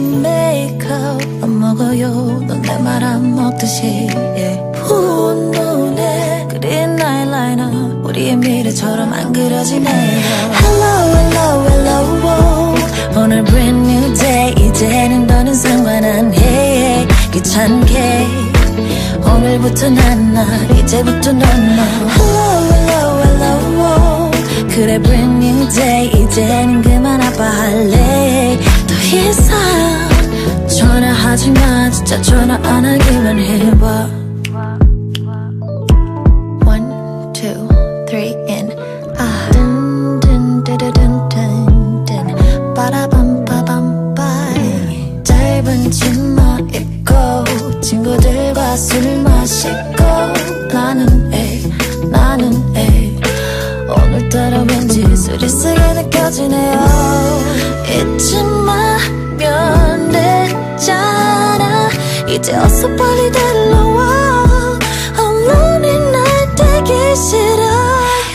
페이스 메이크업 안 먹어요. 넌 내 말 안 먹듯이 yeah. 부은 눈에 그린 아이라이너 우리의 미래처럼 안 그려지네요. Hello hello hello 오늘 brand new day. 이제는 너는 상관 안해 귀찮게. 오늘부터 난나 이제부터 넌너 Hello hello hello 그래 brand new day. 이제는 그만 아파할래. 더 이상 전화하지 마 진짜 전화 안 하기만 해봐. One, two, three, and 아. 든든드드든든든. 빠라밤 빠밤 빠이. 짧은 치마 입고 친구들과 술 마시고 나는 에이 나는 에이 오늘따라 왠지 쓰리쓰게 느껴지네요. 잊지 이제 어서 빨리 데려와. 언론이 날 되기 싫어.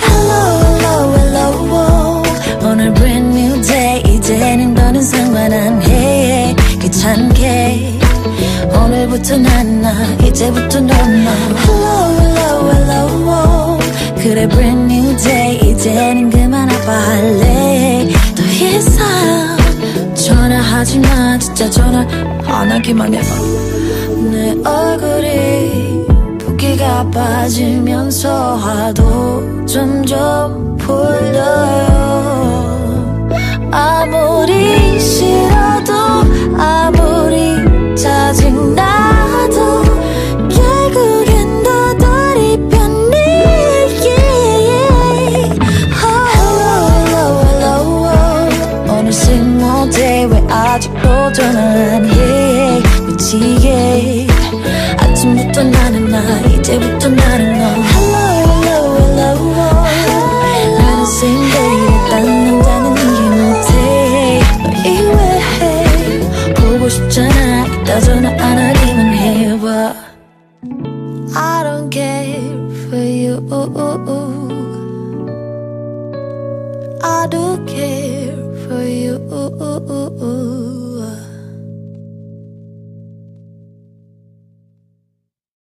Hello hello hello 오늘 brand new day. 이제는 너는 상관 안해. 귀찮게. 오늘부터 난나 이제부터 넌너 Hello hello hello 그래 brand new day. 이제는 그만 아파할래. 더 이상 전화하지 마. 진짜 전화 안 하기만 해봐 내 얼굴이 붓기가 빠지면서 화도 점점 풀려요 아무리 싫어도 아무리 짜증나도 결국엔 너들이 편해 yeah. Hello hello hello 오늘 day 왜 아직도 전화 안 해 미치게 아침부터 나는 나 이제부터 나는 너 Hello hello hello 나는 same day 딴 남자는 이해 못해 너 이외해 보고 싶잖아 이따 전화 안 하기만 해봐 I don't care for you I do care for you